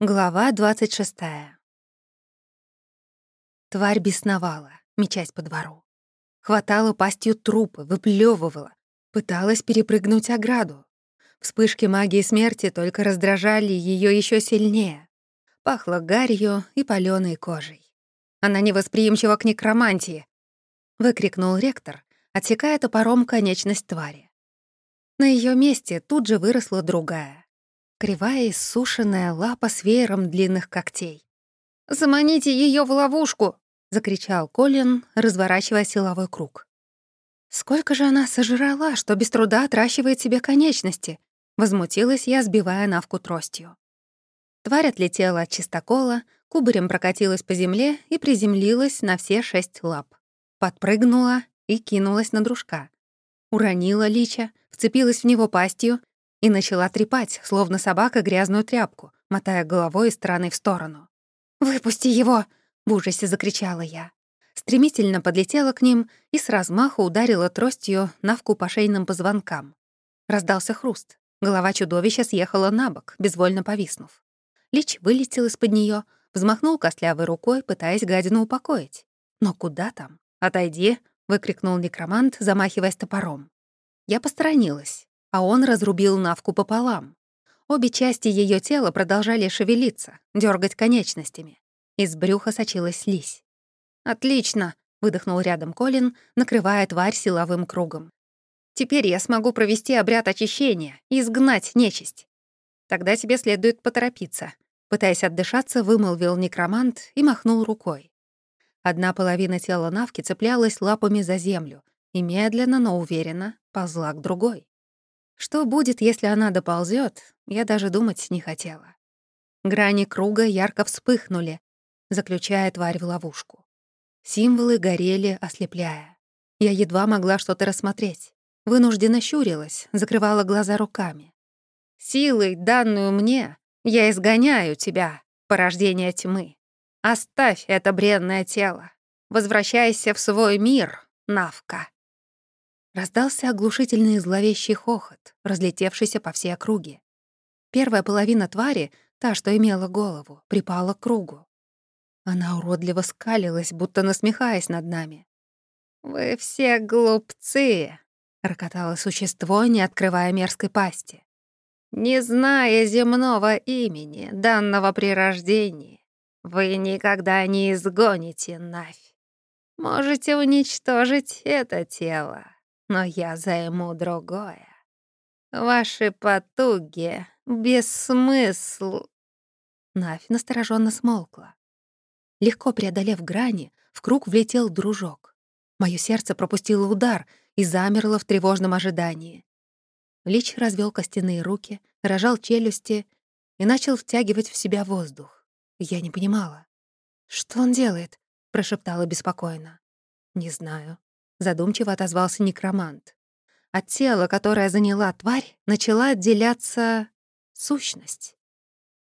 Глава 26. Тварь бесновала, мечась по двору. Хватала пастью трупы, выплевывала, пыталась перепрыгнуть ограду. Вспышки магии смерти только раздражали ее еще сильнее. Пахло гарью и палёной кожей. «Она невосприимчива к некромантии!» — выкрикнул ректор, отсекая топором конечность твари. На ее месте тут же выросла другая. Кривая иссушенная лапа с веером длинных когтей. «Заманите ее в ловушку!» — закричал Колин, разворачивая силовой круг. «Сколько же она сожрала, что без труда отращивает себе конечности?» — возмутилась я, сбивая навку тростью. Тварь отлетела от чистокола, кубарем прокатилась по земле и приземлилась на все шесть лап. Подпрыгнула и кинулась на дружка. Уронила лича, вцепилась в него пастью и начала трепать, словно собака, грязную тряпку, мотая головой из стороны в сторону. «Выпусти его!» — в ужасе закричала я. Стремительно подлетела к ним и с размаху ударила тростью навку по шейным позвонкам. Раздался хруст. Голова чудовища съехала на бок, безвольно повиснув. Лич вылетел из-под нее, взмахнул костлявой рукой, пытаясь гадину упокоить. «Но куда там? Отойди!» — выкрикнул некромант, замахиваясь топором. Я посторонилась а он разрубил Навку пополам. Обе части ее тела продолжали шевелиться, дергать конечностями. Из брюха сочилась слизь. «Отлично!» — выдохнул рядом Колин, накрывая тварь силовым кругом. «Теперь я смогу провести обряд очищения и изгнать нечисть. Тогда тебе следует поторопиться». Пытаясь отдышаться, вымолвил некромант и махнул рукой. Одна половина тела Навки цеплялась лапами за землю и медленно, но уверенно ползла к другой. Что будет, если она доползет, я даже думать не хотела. Грани круга ярко вспыхнули, заключая тварь в ловушку. Символы горели, ослепляя. Я едва могла что-то рассмотреть. Вынужденно щурилась, закрывала глаза руками. «Силой, данную мне, я изгоняю тебя, порождение тьмы. Оставь это бренное тело. Возвращайся в свой мир, Навка». Раздался оглушительный зловещий хохот, разлетевшийся по всей округе. Первая половина твари, та, что имела голову, припала к кругу. Она уродливо скалилась, будто насмехаясь над нами. «Вы все глупцы!» — рокотало существо, не открывая мерзкой пасти. «Не зная земного имени, данного при рождении, вы никогда не изгоните Навь. Можете уничтожить это тело, но я займу другое. Ваши потуги — бессмысл...» Навь настороженно смолкла. Легко преодолев грани, в круг влетел дружок. Моё сердце пропустило удар и замерло в тревожном ожидании. Лич развел костяные руки, рожал челюсти и начал втягивать в себя воздух. Я не понимала. «Что он делает?» — прошептала беспокойно. «Не знаю задумчиво отозвался некромант. От тела, которое заняла тварь, начала отделяться сущность.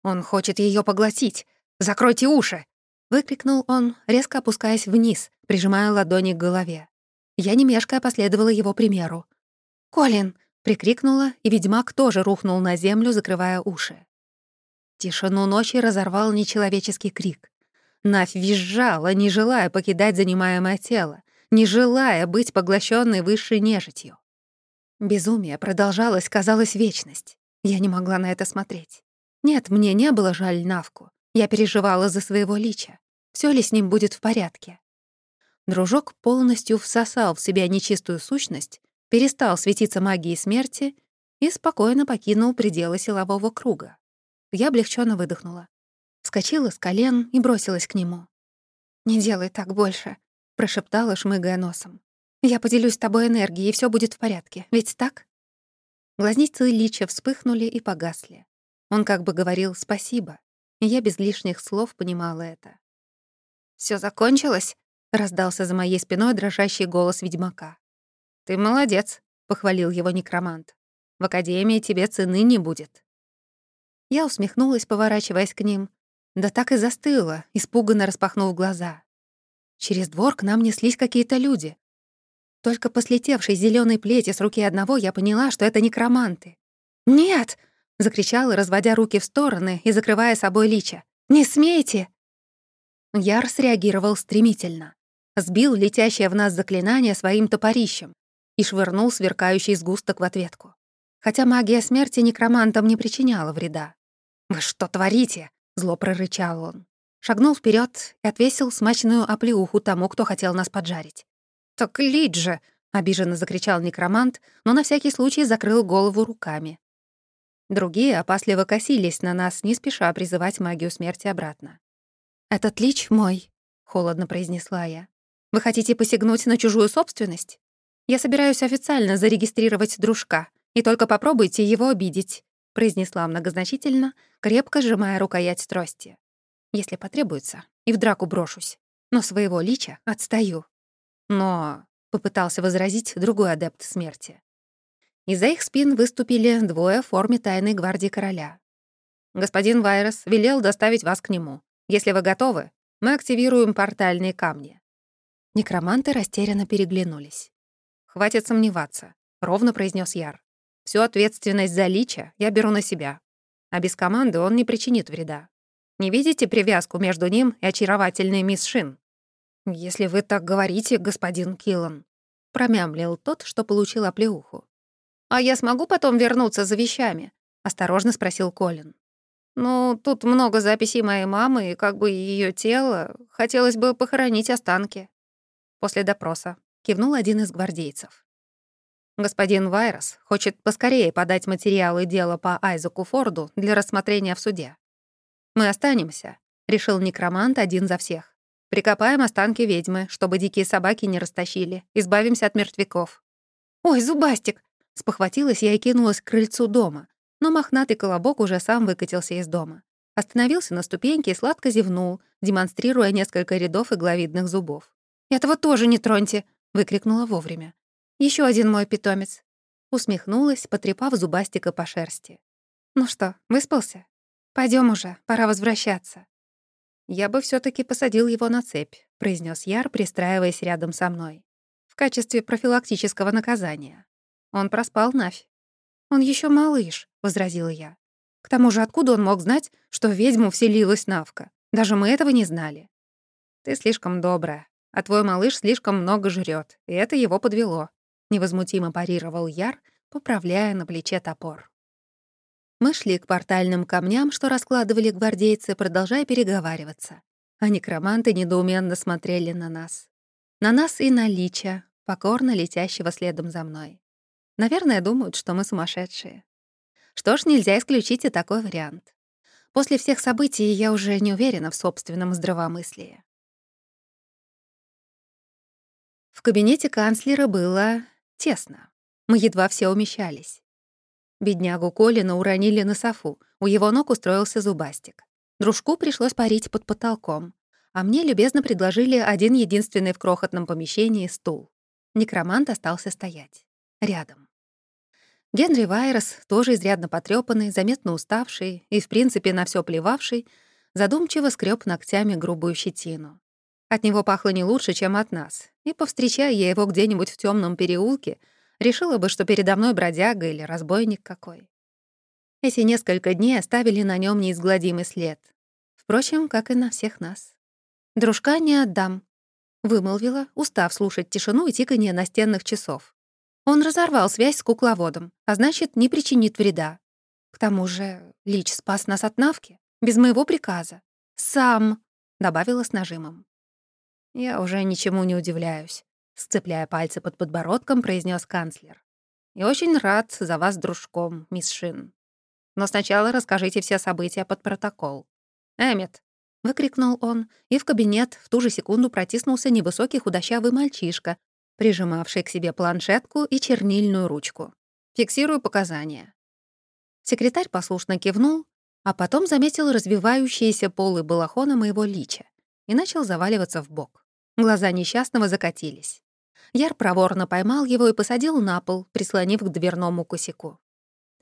«Он хочет ее поглотить! Закройте уши!» — выкрикнул он, резко опускаясь вниз, прижимая ладони к голове. Я, не мешкая, последовала его примеру. «Колин!» — прикрикнула, и ведьмак тоже рухнул на землю, закрывая уши. Тишину ночи разорвал нечеловеческий крик. Навь визжала, не желая покидать занимаемое тело, не желая быть поглощенной высшей нежитью. Безумие продолжалось, казалось, вечность. Я не могла на это смотреть. Нет, мне не было жаль Навку. Я переживала за своего лича. Все ли с ним будет в порядке? Дружок полностью всосал в себя нечистую сущность, перестал светиться магией смерти и спокойно покинул пределы силового круга. Я облегченно выдохнула. Скочила с колен и бросилась к нему. «Не делай так больше», — прошептала, шмыгая носом. «Я поделюсь с тобой энергией, и все будет в порядке. Ведь так?» Глазницы Лича вспыхнули и погасли. Он как бы говорил «спасибо», и я без лишних слов понимала это. Все закончилось?» — раздался за моей спиной дрожащий голос ведьмака. «Ты молодец», — похвалил его некромант. «В академии тебе цены не будет». Я усмехнулась, поворачиваясь к ним. Да так и застыла, испуганно распахнув глаза. Через двор к нам неслись какие-то люди. Только по слетевшей зелёной плети с руки одного я поняла, что это некроманты. «Нет!» —— закричал, разводя руки в стороны и закрывая собой лича. «Не смейте!» Яр среагировал стремительно. Сбил летящее в нас заклинание своим топорищем и швырнул сверкающий сгусток в ответку. Хотя магия смерти некромантам не причиняла вреда. «Вы что творите?» — зло прорычал он. Шагнул вперед и отвесил смачную оплеуху тому, кто хотел нас поджарить. «Так лить же!» — обиженно закричал некромант, но на всякий случай закрыл голову руками. Другие опасливо косились на нас, не спеша призывать магию смерти обратно. «Этот лич мой», — холодно произнесла я. «Вы хотите посягнуть на чужую собственность? Я собираюсь официально зарегистрировать дружка, и только попробуйте его обидеть», — произнесла многозначительно, крепко сжимая рукоять трости. «Если потребуется, и в драку брошусь, но своего лича отстаю». «Но...» — попытался возразить другой адепт смерти. Из-за их спин выступили двое в форме тайной гвардии короля. «Господин Вайрос велел доставить вас к нему. Если вы готовы, мы активируем портальные камни». Некроманты растерянно переглянулись. «Хватит сомневаться», — ровно произнес Яр. «Всю ответственность за Лича я беру на себя, а без команды он не причинит вреда. Не видите привязку между ним и очаровательной мисс Шин?» «Если вы так говорите, господин Киллан», — промямлил тот, что получил оплеуху. «А я смогу потом вернуться за вещами?» — осторожно спросил Колин. «Ну, тут много записей моей мамы, и как бы ее тело. Хотелось бы похоронить останки». После допроса кивнул один из гвардейцев. Господин Вайрос хочет поскорее подать материалы дела по Айзеку Форду для рассмотрения в суде. «Мы останемся», — решил некромант один за всех. «Прикопаем останки ведьмы, чтобы дикие собаки не растащили. Избавимся от мертвяков». «Ой, Зубастик, Спохватилась я и кинулась к крыльцу дома, но мохнатый колобок уже сам выкатился из дома. Остановился на ступеньке и сладко зевнул, демонстрируя несколько рядов игловидных зубов. «Этого тоже не троньте!» — выкрикнула вовремя. Еще один мой питомец!» Усмехнулась, потрепав зубастика по шерсти. «Ну что, выспался? Пойдем уже, пора возвращаться». «Я бы все таки посадил его на цепь», — произнес Яр, пристраиваясь рядом со мной. «В качестве профилактического наказания. Он проспал Навь. «Он еще малыш», — возразила я. «К тому же откуда он мог знать, что в ведьму вселилась Навка? Даже мы этого не знали». «Ты слишком добрая, а твой малыш слишком много жрет, и это его подвело», — невозмутимо парировал Яр, поправляя на плече топор. Мы шли к портальным камням, что раскладывали гвардейцы, продолжая переговариваться. А некроманты недоуменно смотрели на нас. На нас и на Лича, покорно летящего следом за мной. Наверное, думают, что мы сумасшедшие. Что ж, нельзя исключить и такой вариант. После всех событий я уже не уверена в собственном здравомыслии. В кабинете канцлера было тесно. Мы едва все умещались. Беднягу Колина уронили на софу, у его ног устроился зубастик. Дружку пришлось парить под потолком, а мне любезно предложили один единственный в крохотном помещении стул. Некромант остался стоять. Рядом. Генри Вайрос, тоже изрядно потрёпанный, заметно уставший и, в принципе, на всё плевавший, задумчиво скрёб ногтями грубую щетину. От него пахло не лучше, чем от нас, и, повстречая я его где-нибудь в тёмном переулке, решила бы, что передо мной бродяга или разбойник какой. Эти несколько дней оставили на нём неизгладимый след. Впрочем, как и на всех нас. «Дружка не отдам», — вымолвила, устав слушать тишину и тиканье настенных часов. Он разорвал связь с кукловодом, а значит, не причинит вреда. К тому же Лич спас нас от Навки, без моего приказа. «Сам», — добавила с нажимом. «Я уже ничему не удивляюсь», — сцепляя пальцы под подбородком, произнес канцлер. «И очень рад за вас дружком, мисс Шин. Но сначала расскажите все события под протокол. Эммет!» — выкрикнул он, и в кабинет в ту же секунду протиснулся невысокий худощавый мальчишка прижимавший к себе планшетку и чернильную ручку. «Фиксирую показания». Секретарь послушно кивнул, а потом заметил развивающиеся полы балахона моего лича и начал заваливаться в бок. Глаза несчастного закатились. Яр проворно поймал его и посадил на пол, прислонив к дверному косяку.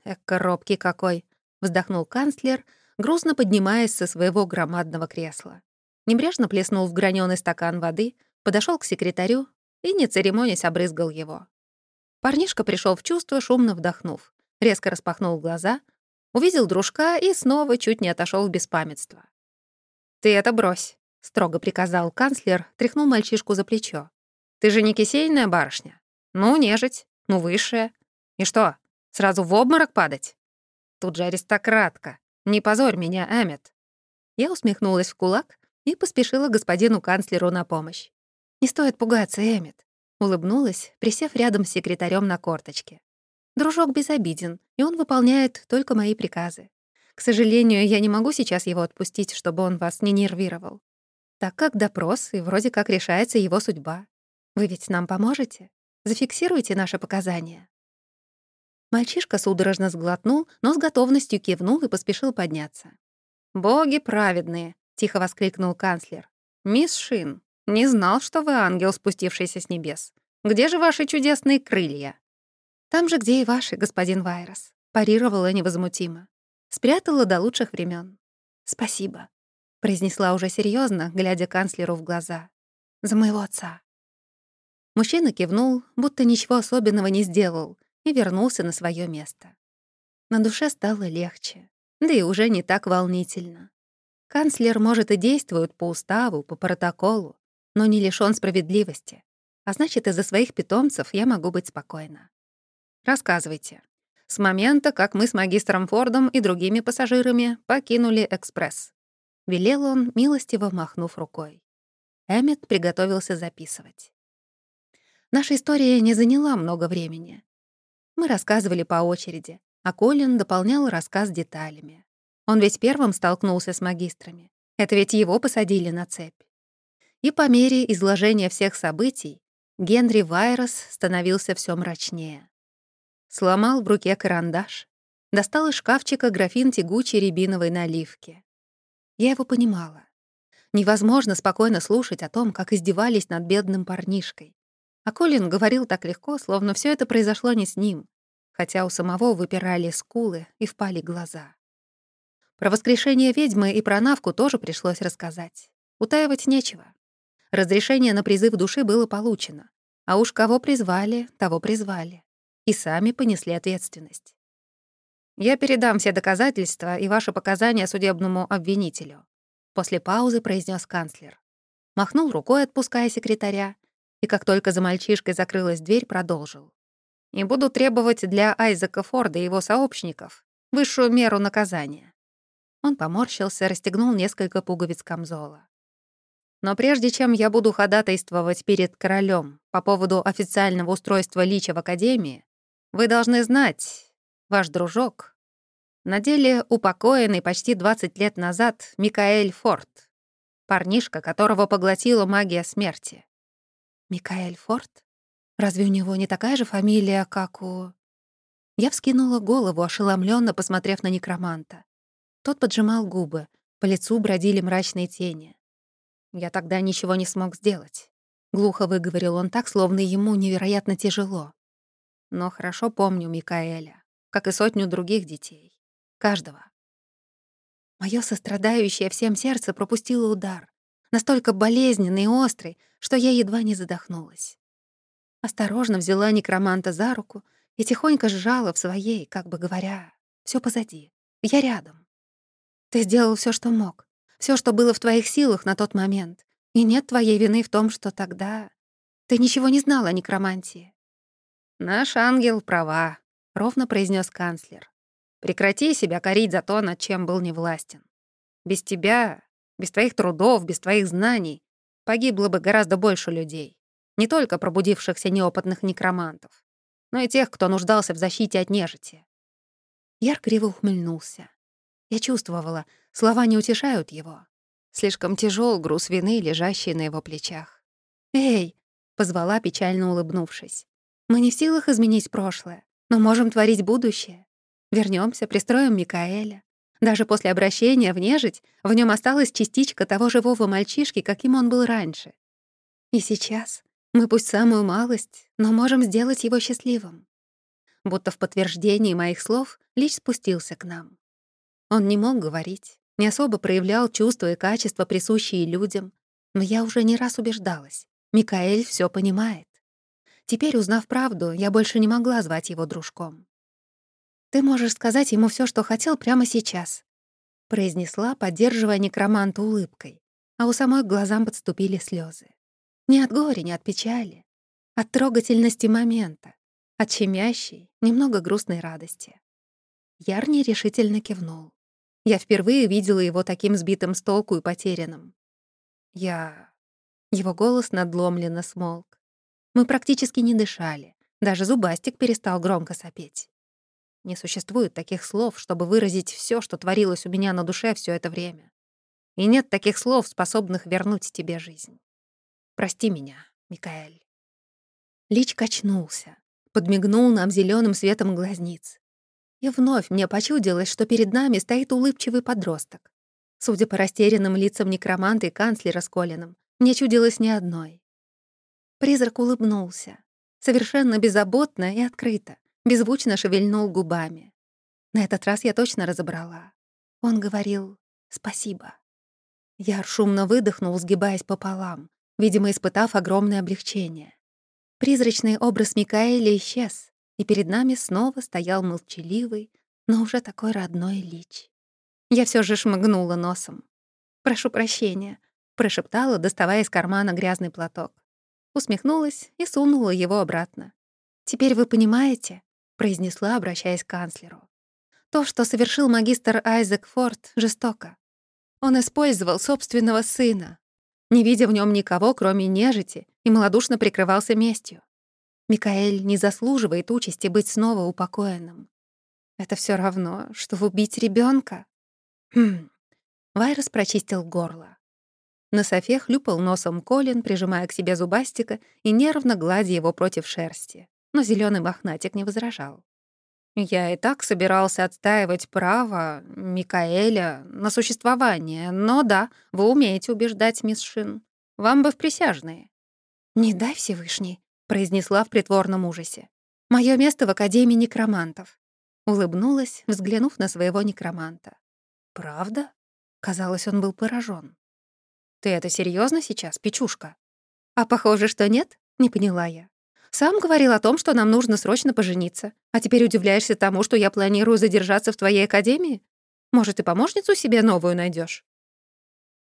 «Эх, коробки какой!» — вздохнул канцлер, грустно поднимаясь со своего громадного кресла. Небрежно плеснул в граненый стакан воды, подошел к секретарю и, не церемонясь, обрызгал его. Парнишка пришел в чувство, шумно вдохнув, резко распахнул глаза, Увидел дружка и снова чуть не отошел в беспамятство. «Ты это брось», — строго приказал канцлер, тряхнул мальчишку за плечо. «Ты же не кисейная барышня. Ну, нежить, ну, высшая. И что, сразу в обморок падать? Тут же аристократка. Не позорь меня, Эммет». Я усмехнулась в кулак и поспешила господину канцлеру на помощь. «Не стоит пугаться, Эммет», — улыбнулась, присев рядом с секретарем на корточке. «Дружок безобиден, и он выполняет только мои приказы. К сожалению, я не могу сейчас его отпустить, чтобы он вас не нервировал. Так как допрос, и вроде как решается его судьба. Вы ведь нам поможете? Зафиксируйте наши показания». Мальчишка судорожно сглотнул, но с готовностью кивнул и поспешил подняться. «Боги праведные!» — тихо воскликнул канцлер. «Мисс Шин, не знал, что вы ангел, спустившийся с небес. Где же ваши чудесные крылья?» «Там же, где и ваши, господин Вайрос», — парировала невозмутимо. Спрятала до лучших времен. «Спасибо», — произнесла уже серьезно, глядя канцлеру в глаза. «За моего отца». Мужчина кивнул, будто ничего особенного не сделал, и вернулся на свое место. На душе стало легче, да и уже не так волнительно. Канцлер, может, и действует по уставу, по протоколу, но не лишён справедливости. А значит, из-за своих питомцев я могу быть спокойна. Рассказывайте. С момента, как мы с магистром Фордом и другими пассажирами покинули экспресс. Велел он, милостиво махнув рукой. Эммет приготовился записывать. Наша история не заняла много времени. Мы рассказывали по очереди, а Колин дополнял рассказ деталями. Он ведь первым столкнулся с магистрами. Это ведь его посадили на цепь. И по мере изложения всех событий Генри Вайрос становился все мрачнее. Сломал в руке карандаш, достал из шкафчика графин тягучей рябиновой наливки. Я его понимала. Невозможно спокойно слушать о том, как издевались над бедным парнишкой, а Колин говорил так легко, словно все это произошло не с ним, хотя у самого выпирали скулы и впали глаза. Про воскрешение ведьмы и про Навку тоже пришлось рассказать. Утаивать нечего. Разрешение на призыв души было получено. А уж кого призвали, того призвали. И сами понесли ответственность. «Я передам все доказательства и ваши показания судебному обвинителю», после паузы произнес канцлер. Махнул рукой, отпуская секретаря, и как только за мальчишкой закрылась дверь, продолжил. «И буду требовать для Айзека Форда и его сообщников высшую меру наказания». Он поморщился, расстегнул несколько пуговиц камзола. «Но прежде чем я буду ходатайствовать перед королем по поводу официального устройства Лича в Академии, вы должны знать, ваш дружок, на деле упокоенный почти 20 лет назад Микаэль Форд, парнишка, которого поглотила магия смерти. Микаэль Форд? Разве у него не такая же фамилия, как у... Я вскинула голову, ошеломленно посмотрев на некроманта. Тот поджимал губы, по лицу бродили мрачные тени. Я тогда ничего не смог сделать. Глухо выговорил он так, словно ему невероятно тяжело. Но хорошо помню Микаэля, как и сотню других детей. Каждого. Моё сострадающее всем сердце пропустило удар настолько болезненный и острый, что я едва не задохнулась. Осторожно взяла некроманта за руку и тихонько сжала в своей, как бы говоря, все позади, я рядом. Ты сделал все, что мог, все, что было в твоих силах на тот момент, и нет твоей вины в том, что тогда ты ничего не знала о некромантии. «Наш ангел права», — ровно произнес канцлер. «Прекрати себя корить за то, над чем был невластен. Без тебя без твоих трудов, без твоих знаний погибло бы гораздо больше людей. Не только пробудившихся неопытных некромантов, но и тех, кто нуждался в защите от нежити. Яр криво ухмыльнулся. Я чувствовала, слова не утешают его. Слишком тяжел груз вины, лежащий на его плечах. «Эй!» — позвала, печально улыбнувшись. «Мы не в силах изменить прошлое, но можем творить будущее. Вернемся, пристроим Микаэля, даже после обращения в нежить в нем осталась частичка того живого мальчишки, каким он был раньше. И сейчас мы пусть самую малость, но можем сделать его счастливым. Будто в подтверждении моих слов Лич спустился к нам. Он не мог говорить, не особо проявлял чувства и качества, присущие людям, но я уже не раз убеждалась. Микаэль все понимает. Теперь, узнав правду, я больше не могла звать его дружком. «Ты можешь сказать ему все, что хотел прямо сейчас», — произнесла, поддерживая некроманта улыбкой, а у самой к глазам подступили слезы. Не от горя, не от печали, от трогательности момента, от щемящей, немного грустной радости. Ярни решительно кивнул. Я впервые видела его таким сбитым с толку и потерянным. Я... Его голос надломленно смолк. Мы практически не дышали. Даже зубастик перестал громко сопеть. Не существует таких слов, чтобы выразить все, что творилось у меня на душе все это время. И нет таких слов, способных вернуть тебе жизнь. Прости меня, Микаэль. Лич качнулся, подмигнул нам зеленым светом глазниц. И вновь мне почудилось, что перед нами стоит улыбчивый подросток. Судя по растерянным лицам некроманта и канцлера с Колином, мне чудилось ни одной. Призрак улыбнулся, совершенно беззаботно и открыто, беззвучно шевельнул губами. На этот раз я точно разобрала. Он говорил «спасибо». Я шумно выдохнул, сгибаясь пополам, видимо, испытав огромное облегчение. Призрачный образ Микаэля исчез, и перед нами снова стоял молчаливый, но уже такой родной лич. Я все же шмыгнула носом. «Прошу прощения», — прошептала, доставая из кармана грязный платок. Усмехнулась и сунула его обратно. «Теперь вы понимаете?» Произнесла, обращаясь к канцлеру. То, что совершил магистр Айзек Форд, жестоко. Он использовал собственного сына, не видя в нем никого, кроме нежити, и малодушно прикрывался местью. Микаэль не заслуживает участи быть снова упокоенным. Это все равно, что убить ребенка. Хм. Вайрос прочистил горло. На софе хлюпал носом Колин, прижимая к себе зубастика и нервно гладя его против шерсти но зеленый мохнатик не возражал. «Я и так собирался отстаивать право Микаэля на существование, но да, вы умеете убеждать, мисс Шин. Вам бы в присяжные». «Не дай Всевышний», — произнесла в притворном ужасе. «Моё место в Академии некромантов». Улыбнулась, взглянув на своего некроманта. «Правда?» — казалось, он был поражен. «Ты это серьезно сейчас, печушка?» «А похоже, что нет?» — не поняла я. Сам говорил о том, что нам нужно срочно пожениться. А теперь удивляешься тому, что я планирую задержаться в твоей академии? Может, и помощницу себе новую найдешь?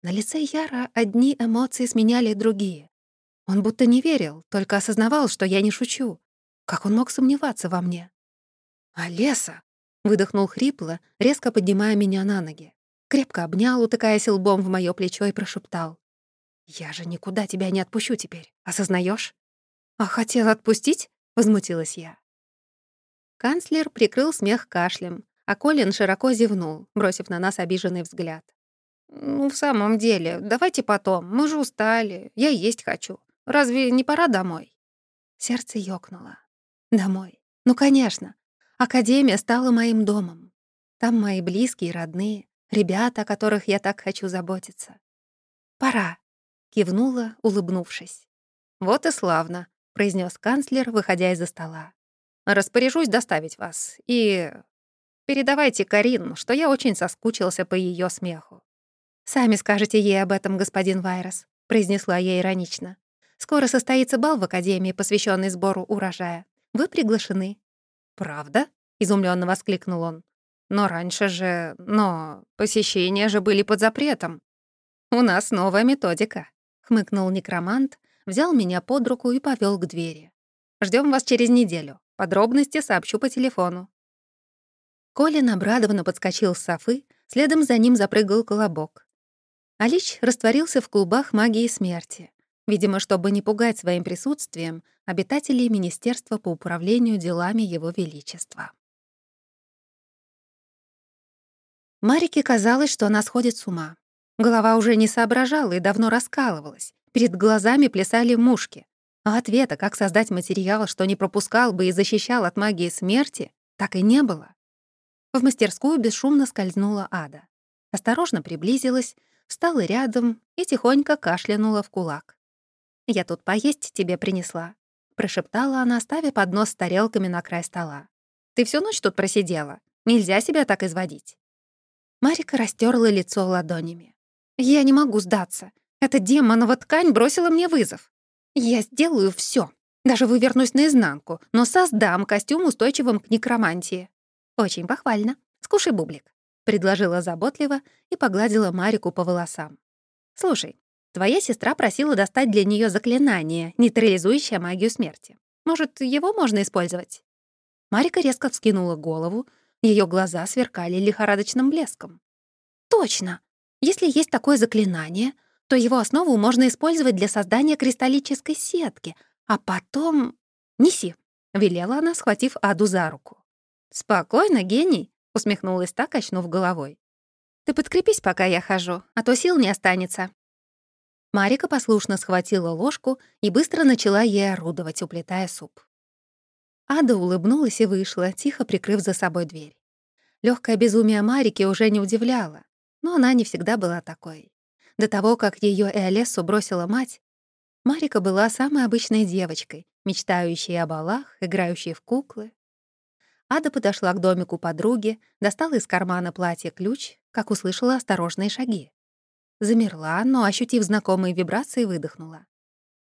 На лице Яра одни эмоции сменяли другие. Он будто не верил, только осознавал, что я не шучу. Как он мог сомневаться во мне? «Олеса!» — выдохнул хрипло, резко поднимая меня на ноги. Крепко обнял, утыкаясь лбом в моё плечо и прошептал. «Я же никуда тебя не отпущу теперь, осознаешь? «А хотел отпустить?» — возмутилась я. Канцлер прикрыл смех кашлем, а Колин широко зевнул, бросив на нас обиженный взгляд. «Ну, в самом деле, давайте потом, мы же устали, я есть хочу. Разве не пора домой?» Сердце ёкнуло. «Домой? Ну, конечно. Академия стала моим домом. Там мои близкие, родные, ребята, о которых я так хочу заботиться. Пора», — кивнула, улыбнувшись. «Вот и славно», — произнес канцлер, выходя из-за стола. «Распоряжусь доставить вас. И передавайте Карин, что я очень соскучился по ее смеху». «Сами скажете ей об этом, господин Вайрос», — произнесла я иронично. «Скоро состоится бал в Академии, посвященный сбору урожая. Вы приглашены». «Правда?» — изумленно воскликнул он. «Но раньше же... Но посещения же были под запретом». «У нас новая методика», — хмыкнул некромант, взял меня под руку и повел к двери. Ждем вас через неделю. Подробности сообщу по телефону». Колин обрадованно подскочил с софы, следом за ним запрыгал колобок. Алич растворился в клубах магии смерти, видимо, чтобы не пугать своим присутствием обитателей Министерства по управлению делами Его Величества. Марике казалось, что она сходит с ума. Голова уже не соображала и давно раскалывалась. Перед глазами плясали мушки. А ответа, как создать материал, что не пропускал бы и защищал от магии смерти, так и не было. В мастерскую бесшумно скользнула Ада. Осторожно приблизилась, встала рядом и тихонько кашлянула в кулак. «Я тут поесть тебе принесла», — прошептала она, ставя поднос с тарелками на край стола. «Ты всю ночь тут просидела. Нельзя себя так изводить». Марика растерла лицо ладонями. «Я не могу сдаться. Эта демонова ткань бросила мне вызов. Я сделаю все, даже вывернусь наизнанку, но создам костюм устойчивым к некромантии. «Очень похвально. Скушай бублик», — предложила заботливо и погладила Марику по волосам. «Слушай, твоя сестра просила достать для нее заклинание, нейтрализующее магию смерти. Может, его можно использовать?» Марика резко вскинула голову, ее глаза сверкали лихорадочным блеском. «Точно! Если есть такое заклинание, то его основу можно использовать для создания кристаллической сетки, а потом... Неси!» — велела она, схватив Аду за руку. «Спокойно, гений!» — усмехнулась так, очнув головой. «Ты подкрепись, пока я хожу, а то сил не останется». Марика послушно схватила ложку и быстро начала ей орудовать, уплетая суп. Ада улыбнулась и вышла, тихо прикрыв за собой дверь. Легкое безумие Марики уже не удивляло, но она не всегда была такой. До того, как ее Эолессу бросила мать, Марика была самой обычной девочкой, мечтающей о балах, играющей в куклы. Ада подошла к домику подруги, достала из кармана платья ключ, как услышала осторожные шаги. Замерла, но, ощутив знакомые вибрации, выдохнула.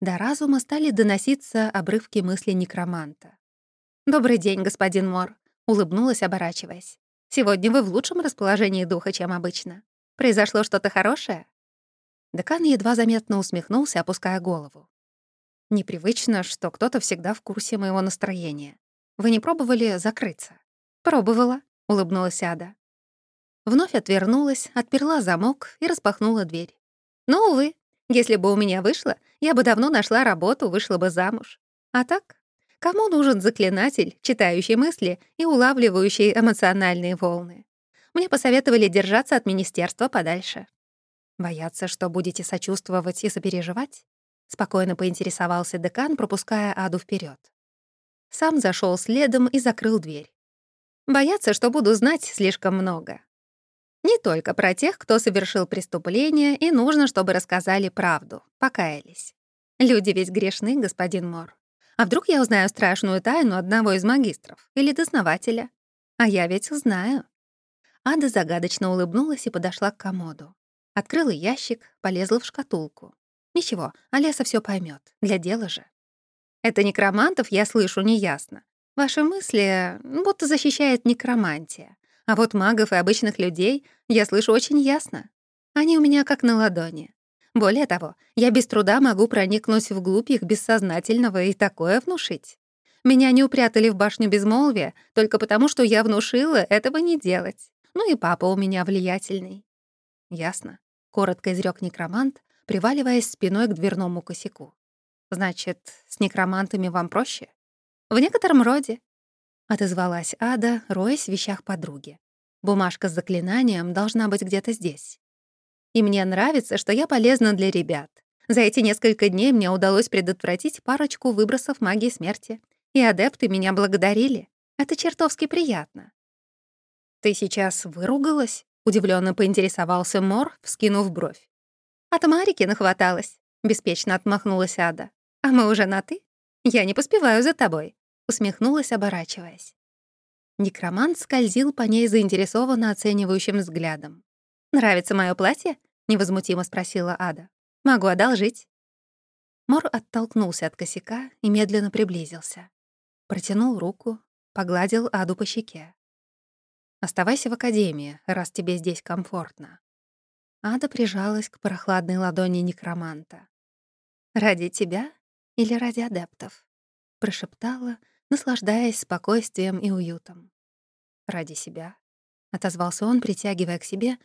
До разума стали доноситься обрывки мысли некроманта. «Добрый день, господин Мор», — улыбнулась, оборачиваясь. «Сегодня вы в лучшем расположении духа, чем обычно. Произошло что-то хорошее?» Декан едва заметно усмехнулся, опуская голову. «Непривычно, что кто-то всегда в курсе моего настроения. Вы не пробовали закрыться?» «Пробовала», — улыбнулась Ада. Вновь отвернулась, отперла замок и распахнула дверь. «Ну, увы, если бы у меня вышло, я бы давно нашла работу, вышла бы замуж. А так, Кому нужен заклинатель, читающий мысли и улавливающий эмоциональные волны? Мне посоветовали держаться от министерства подальше. Бояться, что будете сочувствовать и сопереживать? Спокойно поинтересовался декан, пропуская Аду вперед. Сам зашел следом и закрыл дверь. Бояться, что буду знать слишком много. Не только про тех, кто совершил преступление, и нужно, чтобы рассказали правду, покаялись. Люди ведь грешны, господин Мор. А вдруг я узнаю страшную тайну одного из магистров или дознавателя? А я ведь узнаю. Ада загадочно улыбнулась и подошла к комоду. Открыла ящик, полезла в шкатулку. Ничего, Олеса все поймет. Для дела же. Это некромантов я слышу неясно. Ваши мысли будто защищает некромантия. А вот магов и обычных людей я слышу очень ясно. Они у меня как на ладони. Более того, я без труда могу проникнуть вглубь их бессознательного и такое внушить. Меня не упрятали в башню безмолвия только потому, что я внушила этого не делать. Ну и папа у меня влиятельный. Ясно. Коротко изрек некромант, приваливаясь спиной к дверному косяку. Значит, с некромантами вам проще? В некотором роде. Отозвалась Ада, роясь в вещах подруги. Бумажка с заклинанием должна быть где-то здесь. И мне нравится, что я полезна для ребят. За эти несколько дней мне удалось предотвратить парочку выбросов магии смерти. И адепты меня благодарили. Это чертовски приятно. «Ты сейчас выругалась?» — удивленно поинтересовался Мор, вскинув бровь. «От Марики нахваталась», — беспечно отмахнулась Ада. «А мы уже на «ты»? Я не поспеваю за тобой», — усмехнулась, оборачиваясь. Некромант скользил по ней заинтересованно оценивающим взглядом. «Нравится мое платье?» — невозмутимо спросила Ада. «Могу одолжить». Мор оттолкнулся от косяка и медленно приблизился. Протянул руку, погладил Аду по щеке. «Оставайся в академии, раз тебе здесь комфортно». Ада прижалась к прохладной ладони некроманта. «Ради тебя или ради адептов?» — прошептала, наслаждаясь спокойствием и уютом. «Ради себя», — отозвался он, притягивая к себе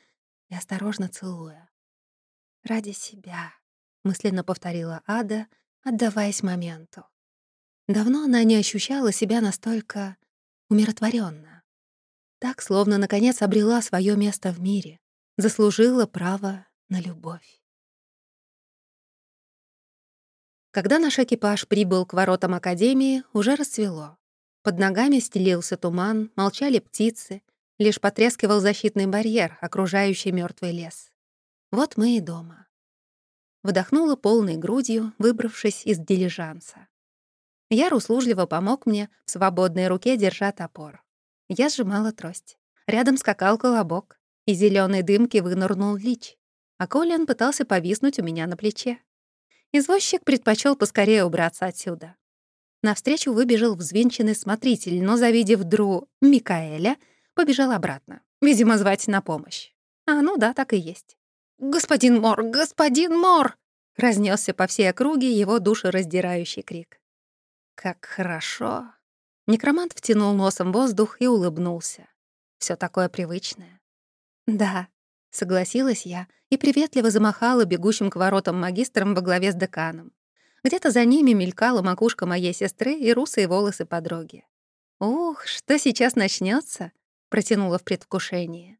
и осторожно целуя. «Ради себя», — мысленно повторила Ада, отдаваясь моменту. Давно она не ощущала себя настолько умиротворенно. Так, словно наконец обрела свое место в мире, заслужила право на любовь. Когда наш экипаж прибыл к воротам Академии, уже расцвело. Под ногами стелился туман, молчали птицы, лишь потрескивал защитный барьер, окружающий мертвый лес. Вот мы и дома. Вдохнула полной грудью, выбравшись из дилижанса. Яр услужливо помог мне, в свободной руке держа топор. Я сжимала трость. Рядом скакал колобок. Из зеленой дымки вынырнул лич. А Колин пытался повиснуть у меня на плече. Извозчик предпочел поскорее убраться отсюда. Навстречу выбежал взвинченный смотритель, но, завидев Дру Микаэля, побежал обратно. Видимо, звать на помощь. А, ну да, так и есть. «Господин Мор! Господин Мор!» Разнесся по всей округе его душераздирающий крик. «Как хорошо!» Некромант втянул носом воздух и улыбнулся. Все такое привычное. «Да», — согласилась я и приветливо замахала бегущим к воротам магистром во главе с деканом. Где-то за ними мелькала макушка моей сестры и русые волосы подруги. «Ух, что сейчас начнется? протянула в предвкушении.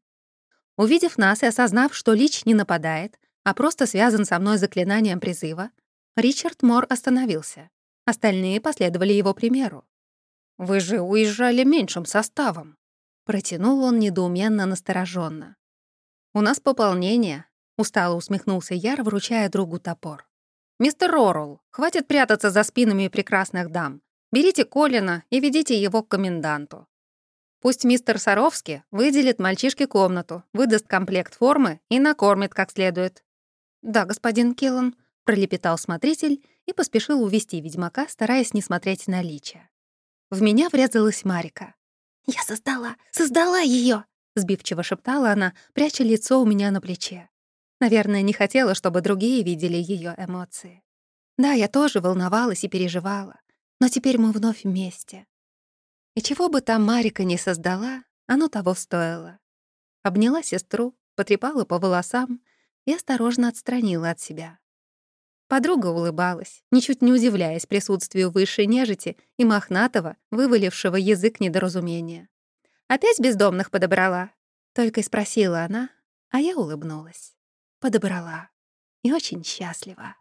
Увидев нас и осознав, что Лич не нападает, а просто связан со мной заклинанием призыва, Ричард Мор остановился. Остальные последовали его примеру. «Вы же уезжали меньшим составом», — протянул он недоуменно настороженно. «У нас пополнение», — устало усмехнулся Яр, вручая другу топор. «Мистер Рорул, хватит прятаться за спинами прекрасных дам. Берите Колина и ведите его к коменданту. Пусть мистер Саровский выделит мальчишке комнату, выдаст комплект формы и накормит как следует». «Да, господин Киллан», — пролепетал смотритель и поспешил увести ведьмака, стараясь не смотреть на лича. В меня врезалась Марика. «Я создала, создала ее, сбивчиво шептала она, пряча лицо у меня на плече. Наверное, не хотела, чтобы другие видели ее эмоции. Да, я тоже волновалась и переживала, но теперь мы вновь вместе. И чего бы там Марика не создала, оно того стоило. Обняла сестру, потрепала по волосам и осторожно отстранила от себя. Подруга улыбалась, ничуть не удивляясь присутствию высшей нежити и мохнатого, вывалившего язык недоразумения. «Опять бездомных подобрала?» — только и спросила она, а я улыбнулась. Подобрала. И очень счастлива.